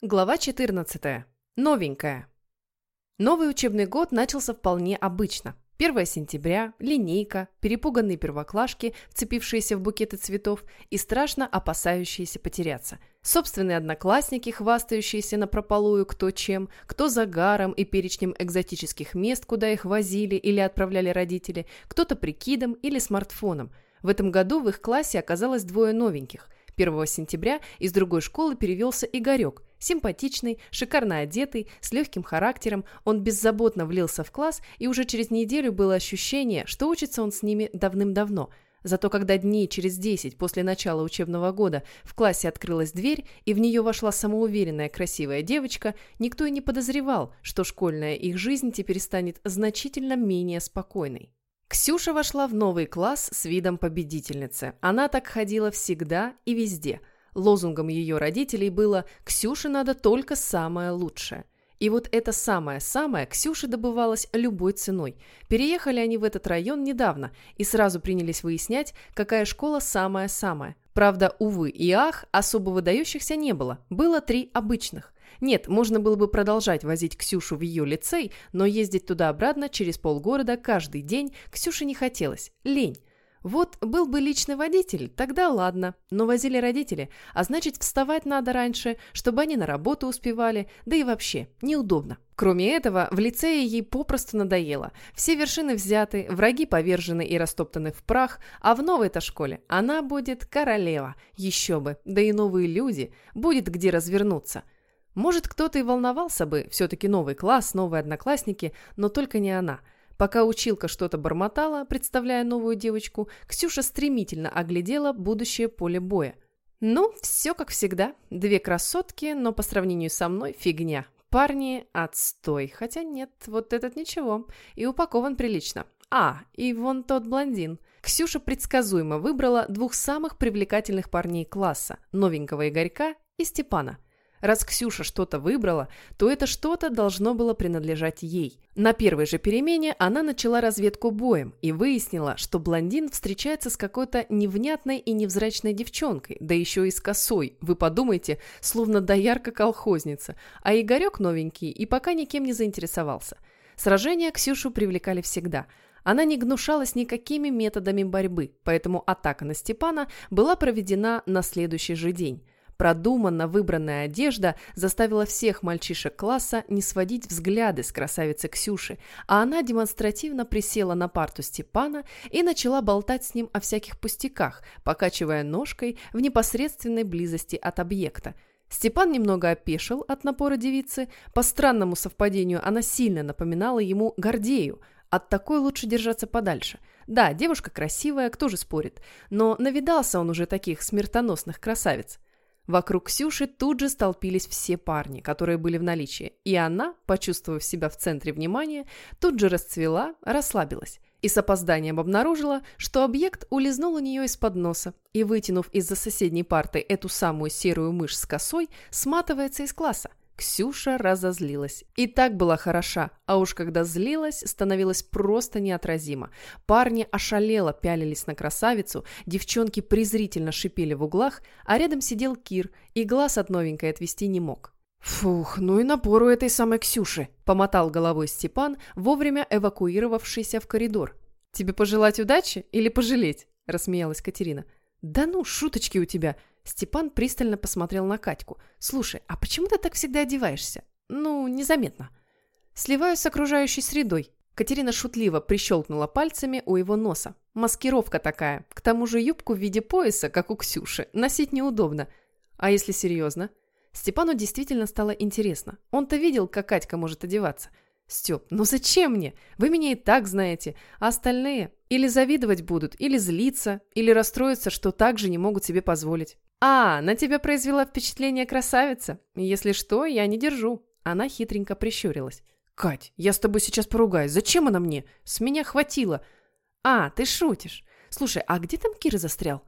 Глава 14. Новенькая. Новый учебный год начался вполне обычно. 1 сентября, линейка, перепуганные первоклашки, вцепившиеся в букеты цветов и страшно опасающиеся потеряться. Собственные одноклассники, хвастающиеся на прополую кто чем, кто загаром и перечнем экзотических мест, куда их возили или отправляли родители, кто-то прикидом или смартфоном. В этом году в их классе оказалось двое новеньких – 1 сентября из другой школы перевелся Игорек. Симпатичный, шикарно одетый, с легким характером, он беззаботно влился в класс, и уже через неделю было ощущение, что учится он с ними давным-давно. Зато когда дней через 10 после начала учебного года в классе открылась дверь, и в нее вошла самоуверенная красивая девочка, никто и не подозревал, что школьная их жизнь теперь станет значительно менее спокойной. Ксюша вошла в новый класс с видом победительницы. Она так ходила всегда и везде. Лозунгом ее родителей было «Ксюше надо только самое лучшее». И вот это самое-самое Ксюше добывалось любой ценой. Переехали они в этот район недавно и сразу принялись выяснять, какая школа самая-самая. Правда, увы и ах, особо выдающихся не было. Было три обычных. Нет, можно было бы продолжать возить Ксюшу в ее лицей, но ездить туда-обратно через полгорода каждый день Ксюше не хотелось. Лень. Вот был бы личный водитель, тогда ладно, но возили родители, а значит вставать надо раньше, чтобы они на работу успевали, да и вообще, неудобно. Кроме этого, в лицее ей попросту надоело. Все вершины взяты, враги повержены и растоптаны в прах, а в новой-то школе она будет королева, еще бы, да и новые люди, будет где развернуться – может, кто-то и волновался бы, все-таки новый класс, новые одноклассники, но только не она. Пока училка что-то бормотала, представляя новую девочку, Ксюша стремительно оглядела будущее поле боя. Ну, все как всегда. Две красотки, но по сравнению со мной фигня. Парни – отстой. Хотя нет, вот этот ничего. И упакован прилично. А, и вон тот блондин. Ксюша предсказуемо выбрала двух самых привлекательных парней класса – новенького Игорька и Степана – Раз Ксюша что-то выбрала, то это что-то должно было принадлежать ей. На первой же перемене она начала разведку боем и выяснила, что блондин встречается с какой-то невнятной и невзрачной девчонкой, да еще и с косой. Вы подумайте, словно доярка-колхозница. А Игорек новенький и пока никем не заинтересовался. Сражения Ксюшу привлекали всегда – она не гнушалась никакими методами борьбы, поэтому атака на Степана была проведена на следующий же день. Продуманно выбранная одежда заставила всех мальчишек класса не сводить взгляды с красавицы Ксюши, а она демонстративно присела на парту Степана и начала болтать с ним о всяких пустяках, покачивая ножкой в непосредственной близости от объекта. Степан немного опешил от напора девицы. По странному совпадению она сильно напоминала ему Гордею. От такой лучше держаться подальше. Да, девушка красивая, кто же спорит. Но навидался он уже таких смертоносных красавиц. Вокруг Ксюши тут же столпились все парни, которые были в наличии, и она, почувствовав себя в центре внимания, тут же расцвела, расслабилась и с опозданием обнаружила, что объект улизнул у нее из-под носа и, вытянув из-за соседней парты эту самую серую мышь с косой, сматывается из класса. Ксюша разозлилась. И так была хороша, а уж когда злилась, становилась просто неотразима. Парни ошалело пялились на красавицу, девчонки презрительно шипели в углах, а рядом сидел Кир и глаз от новенькой отвести не мог. «Фух, ну и напор у этой самой Ксюши!» – помотал головой Степан, вовремя эвакуировавшийся в коридор. «Тебе пожелать удачи или пожалеть?» – рассмеялась Катерина. «Да ну, шуточки у тебя!» Степан пристально посмотрел на Катьку. «Слушай, а почему ты так всегда одеваешься? Ну, незаметно». «Сливаюсь с окружающей средой». Катерина шутливо прищелкнула пальцами у его носа. «Маскировка такая. К тому же юбку в виде пояса, как у Ксюши, носить неудобно. А если серьезно?» Степану действительно стало интересно. Он-то видел, как Катька может одеваться – «Степ, ну зачем мне? Вы меня и так знаете, а остальные или завидовать будут, или злиться, или расстроиться, что так же не могут себе позволить». «А, на тебя произвела впечатление красавица? Если что, я не держу». Она хитренько прищурилась. «Кать, я с тобой сейчас поругаюсь. Зачем она мне? С меня хватило». «А, ты шутишь. Слушай, а где там Кира застрял?»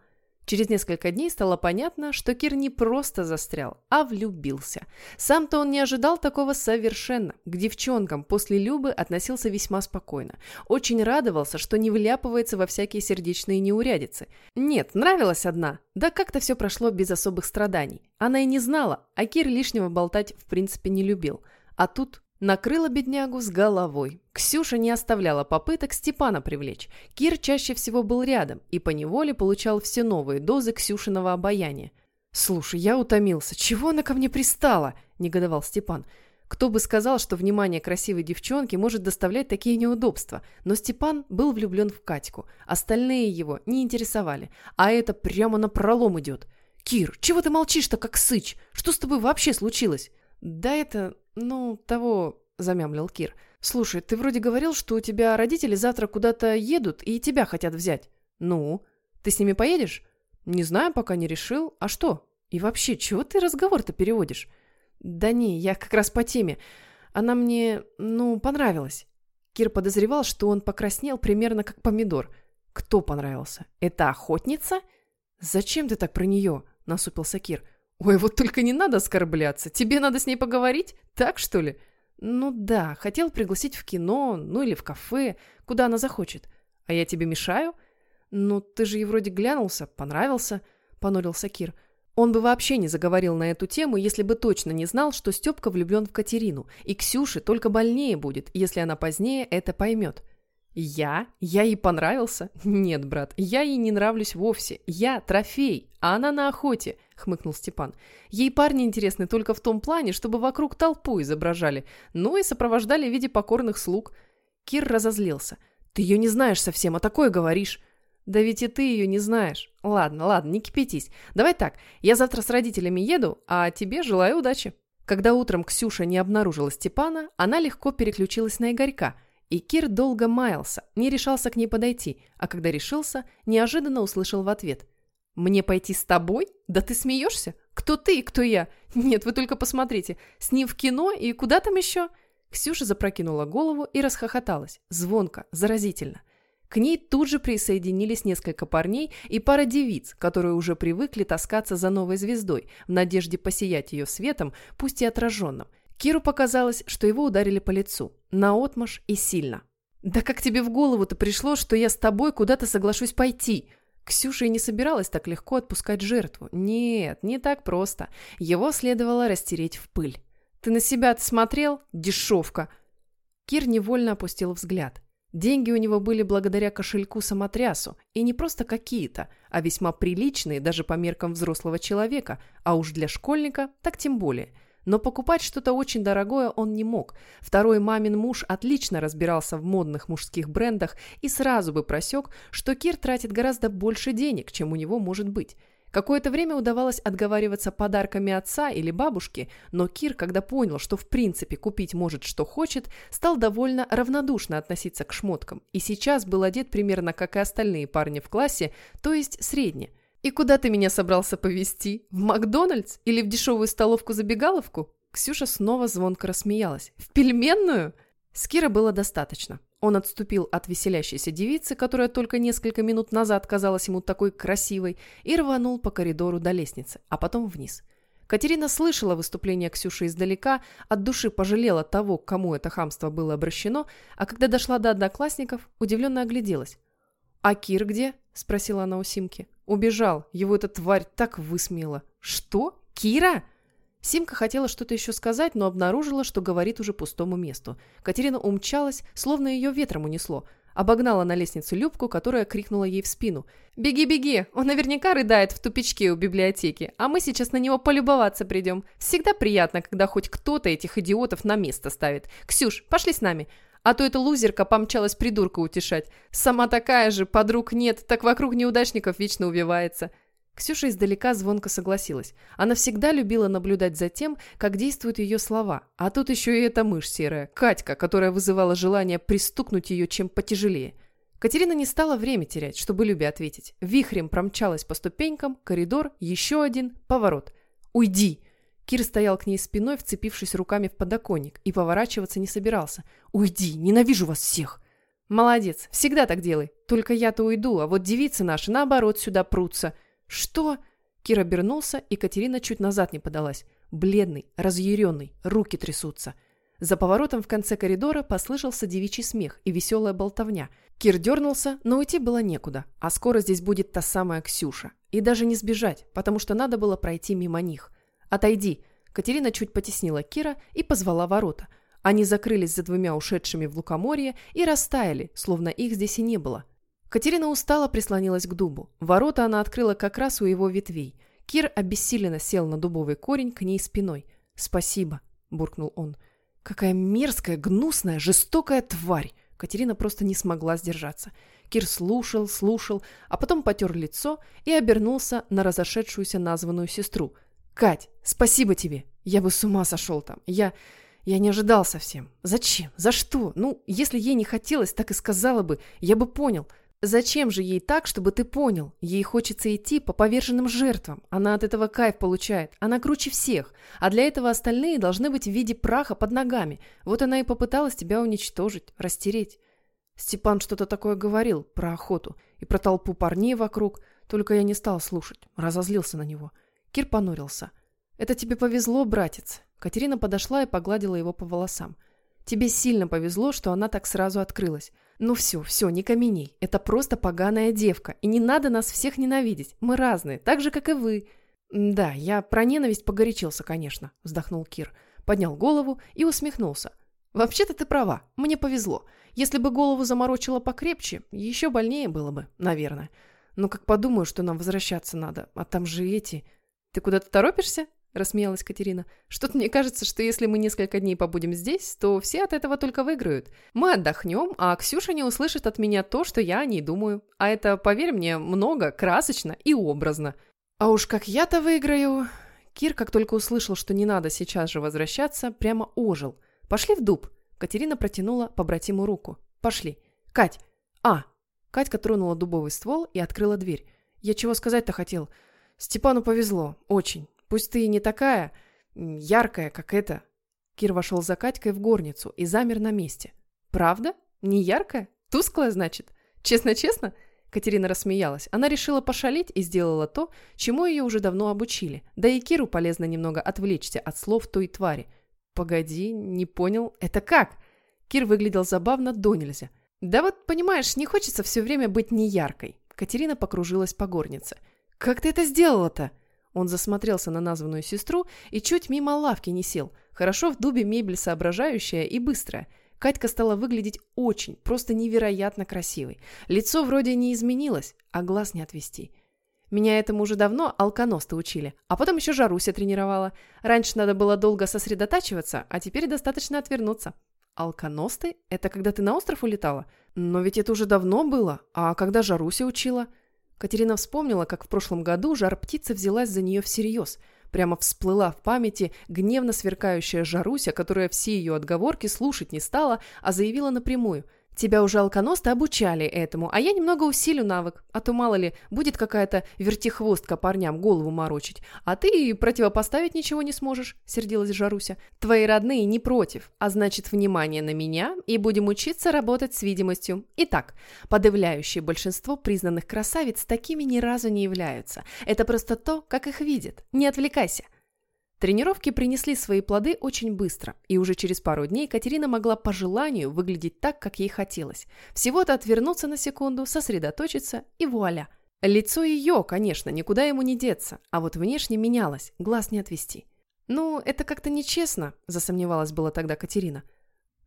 Через несколько дней стало понятно, что Кир не просто застрял, а влюбился. Сам-то он не ожидал такого совершенно. К девчонкам после Любы относился весьма спокойно. Очень радовался, что не вляпывается во всякие сердечные неурядицы. Нет, нравилась одна. Да как-то все прошло без особых страданий. Она и не знала, а Кир лишнего болтать в принципе не любил. А тут Накрыла беднягу с головой. Ксюша не оставляла попыток Степана привлечь. Кир чаще всего был рядом и поневоле получал все новые дозы Ксюшиного обаяния. «Слушай, я утомился. Чего она ко мне пристала?» – негодовал Степан. Кто бы сказал, что внимание красивой девчонки может доставлять такие неудобства. Но Степан был влюблен в Катьку. Остальные его не интересовали. А это прямо на пролом идет. «Кир, чего ты молчишь-то, как сыч? Что с тобой вообще случилось?» «Да это... ну, того...» – замямлил Кир. «Слушай, ты вроде говорил, что у тебя родители завтра куда-то едут и тебя хотят взять. Ну? Ты с ними поедешь?» «Не знаю, пока не решил. А что? И вообще, чего ты разговор-то переводишь?» «Да не, я как раз по теме. Она мне, ну, понравилась». Кир подозревал, что он покраснел примерно как помидор. «Кто понравился? Это охотница?» «Зачем ты так про нее?» – насупился Кир. «Ой, вот только не надо оскорбляться. Тебе надо с ней поговорить? Так, что ли?» «Ну да, хотел пригласить в кино, ну или в кафе, куда она захочет. А я тебе мешаю?» «Ну, ты же ей вроде глянулся, понравился», — понурился Кир. Он бы вообще не заговорил на эту тему, если бы точно не знал, что Степка влюблен в Катерину, и Ксюше только больнее будет, если она позднее это поймет. «Я? Я ей понравился? Нет, брат, я ей не нравлюсь вовсе. Я трофей, а она на охоте», — хмыкнул Степан. «Ей парни интересны только в том плане, чтобы вокруг толпу изображали, ну и сопровождали в виде покорных слуг». Кир разозлился. «Ты ее не знаешь совсем, а такое говоришь». «Да ведь и ты ее не знаешь. Ладно, ладно, не кипятись. Давай так, я завтра с родителями еду, а тебе желаю удачи». Когда утром Ксюша не обнаружила Степана, она легко переключилась на Игорька — и Кир долго маялся, не решался к ней подойти, а когда решился, неожиданно услышал в ответ. «Мне пойти с тобой? Да ты смеешься? Кто ты и кто я? Нет, вы только посмотрите. С ним в кино и куда там еще?» Ксюша запрокинула голову и расхохоталась. Звонко, заразительно. К ней тут же присоединились несколько парней и пара девиц, которые уже привыкли таскаться за новой звездой в надежде посиять ее светом, пусть и отраженным, Киру показалось, что его ударили по лицу, наотмашь и сильно. «Да как тебе в голову-то пришло, что я с тобой куда-то соглашусь пойти?» Ксюша и не собиралась так легко отпускать жертву. Нет, не так просто. Его следовало растереть в пыль. «Ты на себя-то смотрел? Дешевка!» Кир невольно опустил взгляд. Деньги у него были благодаря кошельку-самотрясу, и не просто какие-то, а весьма приличные даже по меркам взрослого человека, а уж для школьника так тем более – но покупать что-то очень дорогое он не мог. Второй мамин муж отлично разбирался в модных мужских брендах и сразу бы просек, что Кир тратит гораздо больше денег, чем у него может быть. Какое-то время удавалось отговариваться подарками отца или бабушки, но Кир, когда понял, что в принципе купить может что хочет, стал довольно равнодушно относиться к шмоткам и сейчас был одет примерно как и остальные парни в классе, то есть средне. «И куда ты меня собрался повезти? В Макдональдс или в дешевую столовку-забегаловку?» Ксюша снова звонко рассмеялась. «В пельменную?» Скира было достаточно. Он отступил от веселящейся девицы, которая только несколько минут назад казалась ему такой красивой, и рванул по коридору до лестницы, а потом вниз. Катерина слышала выступление Ксюши издалека, от души пожалела того, кому это хамство было обращено, а когда дошла до одноклассников, удивленно огляделась. «А Кир где?» – спросила она у Симки. «Убежал. Его эта тварь так высмеяла». «Что? Кира?» Симка хотела что-то еще сказать, но обнаружила, что говорит уже пустому месту. Катерина умчалась, словно ее ветром унесло. Обогнала на лестницу Любку, которая крикнула ей в спину. «Беги, беги! Он наверняка рыдает в тупичке у библиотеки, а мы сейчас на него полюбоваться придем. Всегда приятно, когда хоть кто-то этих идиотов на место ставит. Ксюш, пошли с нами. А то эта лузерка помчалась придурка утешать. Сама такая же, подруг нет, так вокруг неудачников вечно увивается. Ксюша издалека звонко согласилась. Она всегда любила наблюдать за тем, как действуют ее слова. А тут еще и эта мышь серая, Катька, которая вызывала желание пристукнуть ее чем потяжелее. Катерина не стала время терять, чтобы Любе ответить. Вихрем промчалась по ступенькам, коридор, еще один, поворот. «Уйди!» Кир стоял к ней спиной, вцепившись руками в подоконник, и поворачиваться не собирался. «Уйди! Ненавижу вас всех!» «Молодец! Всегда так делай! Только я-то уйду, а вот девицы наши, наоборот, сюда прутся!» «Что?» Кир обернулся, и Катерина чуть назад не подалась. Бледный, разъяренный, руки трясутся. За поворотом в конце коридора послышался девичий смех и веселая болтовня. Кир дернулся, но уйти было некуда, а скоро здесь будет та самая Ксюша. И даже не сбежать, потому что надо было пройти мимо них. «Отойди!» Катерина чуть потеснила Кира и позвала ворота. Они закрылись за двумя ушедшими в лукоморье и растаяли, словно их здесь и не было. Катерина устало прислонилась к дубу. Ворота она открыла как раз у его ветвей. Кир обессиленно сел на дубовый корень к ней спиной. «Спасибо», – буркнул он. Какая мерзкая, гнусная, жестокая тварь! Катерина просто не смогла сдержаться. Кир слушал, слушал, а потом потер лицо и обернулся на разошедшуюся названную сестру. «Кать, спасибо тебе! Я бы с ума сошел там! Я... я не ожидал совсем! Зачем? За что? Ну, если ей не хотелось, так и сказала бы, я бы понял. Зачем же ей так, чтобы ты понял? Ей хочется идти по поверженным жертвам. Она от этого кайф получает. Она круче всех. А для этого остальные должны быть в виде праха под ногами. Вот она и попыталась тебя уничтожить, растереть. Степан что-то такое говорил про охоту и про толпу парней вокруг. Только я не стал слушать. Разозлился на него. Кир понурился. «Это тебе повезло, братец». Катерина подошла и погладила его по волосам. «Тебе сильно повезло, что она так сразу открылась. «Ну все, все, не каменей. Это просто поганая девка, и не надо нас всех ненавидеть. Мы разные, так же, как и вы». «Да, я про ненависть погорячился, конечно», – вздохнул Кир. Поднял голову и усмехнулся. «Вообще-то ты права, мне повезло. Если бы голову заморочило покрепче, еще больнее было бы, наверное. Но как подумаю, что нам возвращаться надо, а там же эти...» «Ты куда-то торопишься?» – рассмеялась Катерина. «Что-то мне кажется, что если мы несколько дней побудем здесь, то все от этого только выиграют. Мы отдохнем, а Ксюша не услышит от меня то, что я о ней думаю. А это, поверь мне, много, красочно и образно. А уж как я-то выиграю...» Кир, как только услышал, что не надо сейчас же возвращаться, прямо ожил. «Пошли в дуб!» Катерина протянула побратиму руку. «Пошли!» «Кать!» «А!» Катька тронула дубовый ствол и открыла дверь. «Я чего сказать-то хотел?» «Степану повезло. Очень. Пусть ты и не такая яркая, как эта. Кир вошел за Катькой в горницу и замер на месте. Правда? Не яркая? Тусклая, значит? Честно-честно? Катерина рассмеялась. Она решила пошалить и сделала то, чему ее уже давно обучили. Да и Киру полезно немного отвлечься от слов той твари. «Погоди, не понял. Это как?» Кир выглядел забавно до нельзя. «Да вот, понимаешь, не хочется все время быть неяркой». Катерина покружилась по горнице. «Как ты это сделала-то?» Он засмотрелся на названную сестру и чуть мимо лавки не сел. Хорошо в дубе мебель соображающая и быстрая. Катька стала выглядеть очень, просто невероятно красивой. Лицо вроде не изменилось, а глаз не отвести. Меня этому уже давно алконосты учили, а потом еще Жаруся тренировала. Раньше надо было долго сосредотачиваться, а теперь достаточно отвернуться. Алконосты? Это когда ты на остров улетала? Но ведь это уже давно было. А когда Жаруся учила? Катерина вспомнила, как в прошлом году жар-птица взялась за нее всерьез. Прямо всплыла в памяти гневно сверкающая Жаруся, которая все ее отговорки слушать не стала, а заявила напрямую – Тебя уже алконосты обучали этому, а я немного усилю навык, а то, мало ли, будет какая-то вертихвостка парням голову морочить, а ты противопоставить ничего не сможешь», — сердилась Жаруся. «Твои родные не против, а значит, внимание на меня, и будем учиться работать с видимостью. Итак, подавляющее большинство признанных красавиц такими ни разу не являются. Это просто то, как их видят. Не отвлекайся». Тренировки принесли свои плоды очень быстро, и уже через пару дней Катерина могла по желанию выглядеть так, как ей хотелось. Всего-то отвернуться на секунду, сосредоточиться и вуаля. Лицо ее, конечно, никуда ему не деться, а вот внешне менялось, глаз не отвести. «Ну, это как-то нечестно», – засомневалась была тогда Катерина.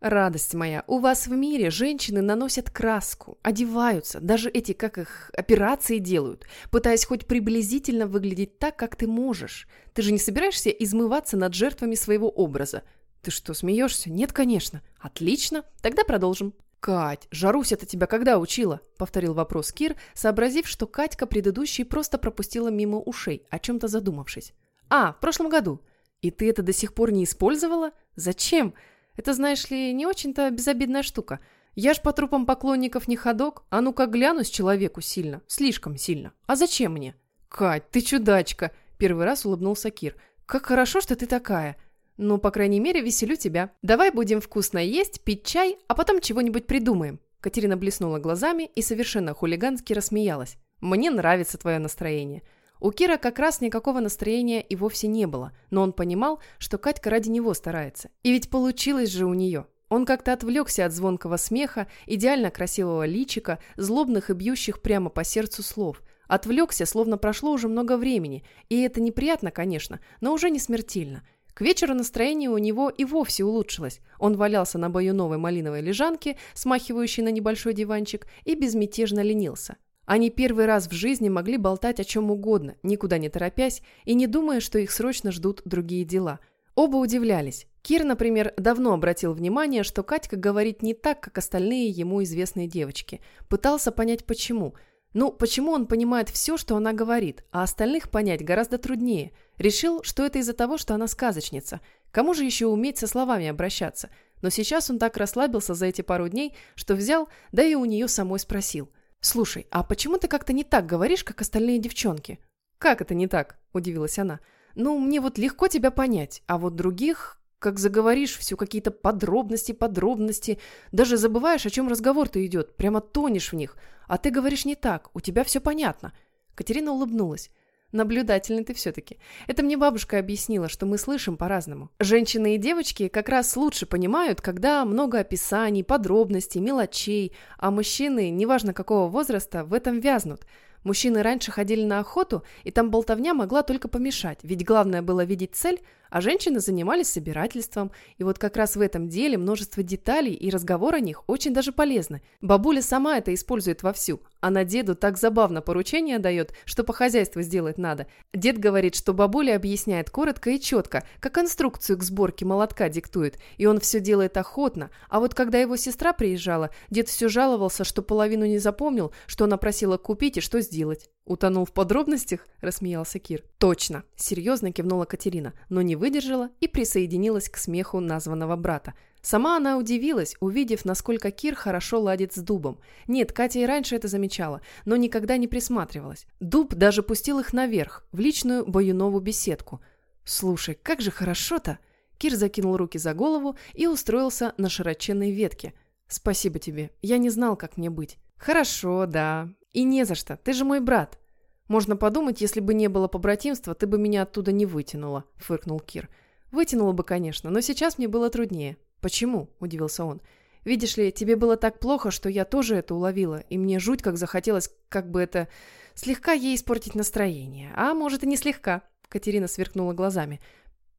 Радость моя, у вас в мире женщины наносят краску, одеваются, даже эти, как их, операции делают, пытаясь хоть приблизительно выглядеть так, как ты можешь. Ты же не собираешься измываться над жертвами своего образа. Ты что, смеешься? Нет, конечно. Отлично, тогда продолжим. «Кать, Жаруся-то тебя когда учила?» – повторил вопрос Кир, сообразив, что Катька предыдущий просто пропустила мимо ушей, о чем-то задумавшись. «А, в прошлом году. И ты это до сих пор не использовала? Зачем? Это, знаешь ли, не очень-то безобидная штука. Я ж по трупам поклонников не ходок, а ну как глянусь человеку сильно, слишком сильно. А зачем мне? Кать, ты чудачка, первый раз улыбнулся Кир. Как хорошо, что ты такая. Ну, по крайней мере, веселю тебя. Давай будем вкусно есть, пить чай, а потом чего-нибудь придумаем. Катерина блеснула глазами и совершенно хулигански рассмеялась. Мне нравится твое настроение. У Кира как раз никакого настроения и вовсе не было, но он понимал, что Катька ради него старается. И ведь получилось же у нее. Он как-то отвлекся от звонкого смеха, идеально красивого личика, злобных и бьющих прямо по сердцу слов. Отвлекся, словно прошло уже много времени, и это неприятно, конечно, но уже не смертельно. К вечеру настроение у него и вовсе улучшилось. Он валялся на бою новой малиновой лежанке, смахивающей на небольшой диванчик, и безмятежно ленился. Они первый раз в жизни могли болтать о чем угодно, никуда не торопясь и не думая, что их срочно ждут другие дела. Оба удивлялись. Кир, например, давно обратил внимание, что Катька говорит не так, как остальные ему известные девочки. Пытался понять, почему. Ну, почему он понимает все, что она говорит, а остальных понять гораздо труднее. Решил, что это из-за того, что она сказочница. Кому же еще уметь со словами обращаться? Но сейчас он так расслабился за эти пару дней, что взял, да и у нее самой спросил – «Слушай, а почему ты как-то не так говоришь, как остальные девчонки?» «Как это не так?» – удивилась она. «Ну, мне вот легко тебя понять, а вот других, как заговоришь, все какие-то подробности, подробности. Даже забываешь, о чем разговор-то идет, прямо тонешь в них. А ты говоришь не так, у тебя все понятно». Катерина улыбнулась. Наблюдательный ты все-таки. Это мне бабушка объяснила, что мы слышим по-разному. Женщины и девочки как раз лучше понимают, когда много описаний, подробностей, мелочей, а мужчины, неважно какого возраста, в этом вязнут – Мужчины раньше ходили на охоту, и там болтовня могла только помешать, ведь главное было видеть цель, а женщины занимались собирательством, и вот как раз в этом деле множество деталей и разговор о них очень даже полезны. Бабуля сама это использует вовсю, она деду так забавно поручение дает, что по хозяйству сделать надо. Дед говорит, что бабуля объясняет коротко и четко, как инструкцию к сборке молотка диктует, и он все делает охотно, а вот когда его сестра приезжала, дед все жаловался, что половину не запомнил, что она просила купить и что сделать? Утонул в подробностях?» – рассмеялся Кир. «Точно!» – серьезно кивнула Катерина, но не выдержала и присоединилась к смеху названного брата. Сама она удивилась, увидев, насколько Кир хорошо ладит с дубом. Нет, Катя и раньше это замечала, но никогда не присматривалась. Дуб даже пустил их наверх, в личную Баюнову беседку. «Слушай, как же хорошо-то!» Кир закинул руки за голову и устроился на широченной ветке. «Спасибо тебе. Я не знал, как мне быть». «Хорошо, да. «И не за что, ты же мой брат. Можно подумать, если бы не было побратимства, ты бы меня оттуда не вытянула», — фыркнул Кир. «Вытянула бы, конечно, но сейчас мне было труднее». «Почему?» — удивился он. «Видишь ли, тебе было так плохо, что я тоже это уловила, и мне жуть как захотелось, как бы это, слегка ей испортить настроение. А может и не слегка», — Катерина сверкнула глазами.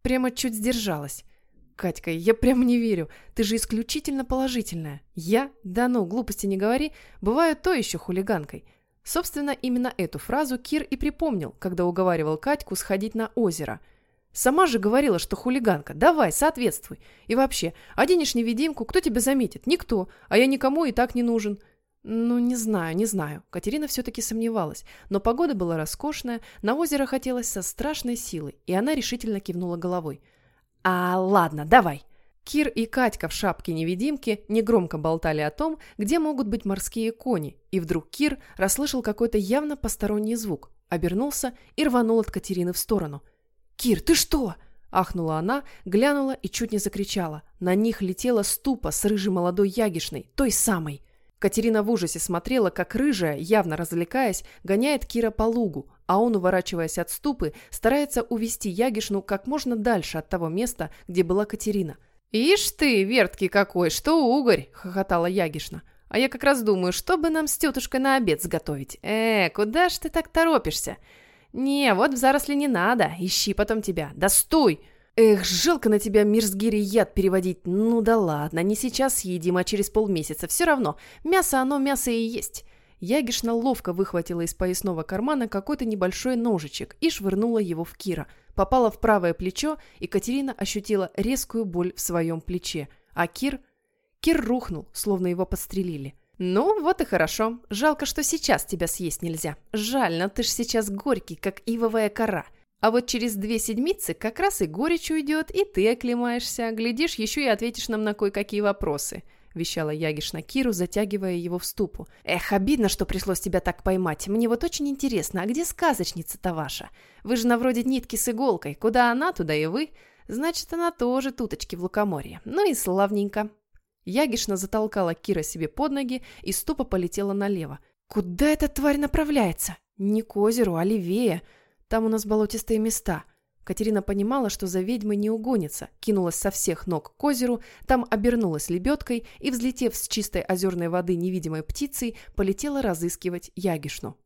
«Прямо чуть сдержалась». Катька, я прям не верю. Ты же исключительно положительная. Я? Да ну, глупости не говори. Бываю то еще хулиганкой. Собственно, именно эту фразу Кир и припомнил, когда уговаривал Катьку сходить на озеро. Сама же говорила, что хулиганка. Давай, соответствуй. И вообще, оденешь невидимку, кто тебя заметит? Никто. А я никому и так не нужен. Ну, не знаю, не знаю. Катерина все-таки сомневалась. Но погода была роскошная, на озеро хотелось со страшной силой, и она решительно кивнула головой. «А, ладно, давай». Кир и Катька в шапке-невидимки негромко болтали о том, где могут быть морские кони, и вдруг Кир расслышал какой-то явно посторонний звук, обернулся и рванул от Катерины в сторону. «Кир, ты что?» – ахнула она, глянула и чуть не закричала. На них летела ступа с рыжей молодой ягишной, той самой. Катерина в ужасе смотрела, как рыжая, явно развлекаясь, гоняет Кира по лугу, а он, уворачиваясь от ступы, старается увести Ягишну как можно дальше от того места, где была Катерина. «Ишь ты, верткий какой, что угорь!» – хохотала Ягишна. «А я как раз думаю, что бы нам с тетушкой на обед сготовить? Э, куда ж ты так торопишься? Не, вот в заросли не надо, ищи потом тебя. Да стой!» «Эх, жалко на тебя мирсгири яд переводить. Ну да ладно, не сейчас съедим, а через полмесяца. Все равно, мясо оно мясо и есть». Ягишна ловко выхватила из поясного кармана какой-то небольшой ножичек и швырнула его в Кира. Попала в правое плечо, и Катерина ощутила резкую боль в своем плече. А Кир... Кир рухнул, словно его подстрелили. «Ну, вот и хорошо. Жалко, что сейчас тебя съесть нельзя. Жаль, но ты ж сейчас горький, как ивовая кора. А вот через две седмицы как раз и горечь уйдет, и ты оклемаешься. Глядишь, еще и ответишь нам на кое-какие вопросы». – вещала Ягишна Киру, затягивая его в ступу. «Эх, обидно, что пришлось тебя так поймать. Мне вот очень интересно, а где сказочница-то ваша? Вы же на вроде нитки с иголкой. Куда она, туда и вы. Значит, она тоже туточки в лукоморье. Ну и славненько». Ягишна затолкала Кира себе под ноги, и ступа полетела налево. «Куда эта тварь направляется? Не к озеру, а левее. Там у нас болотистые места. Катерина понимала, что за ведьмой не угонится, кинулась со всех ног к озеру, там обернулась лебедкой и, взлетев с чистой озерной воды невидимой птицей, полетела разыскивать Ягишну.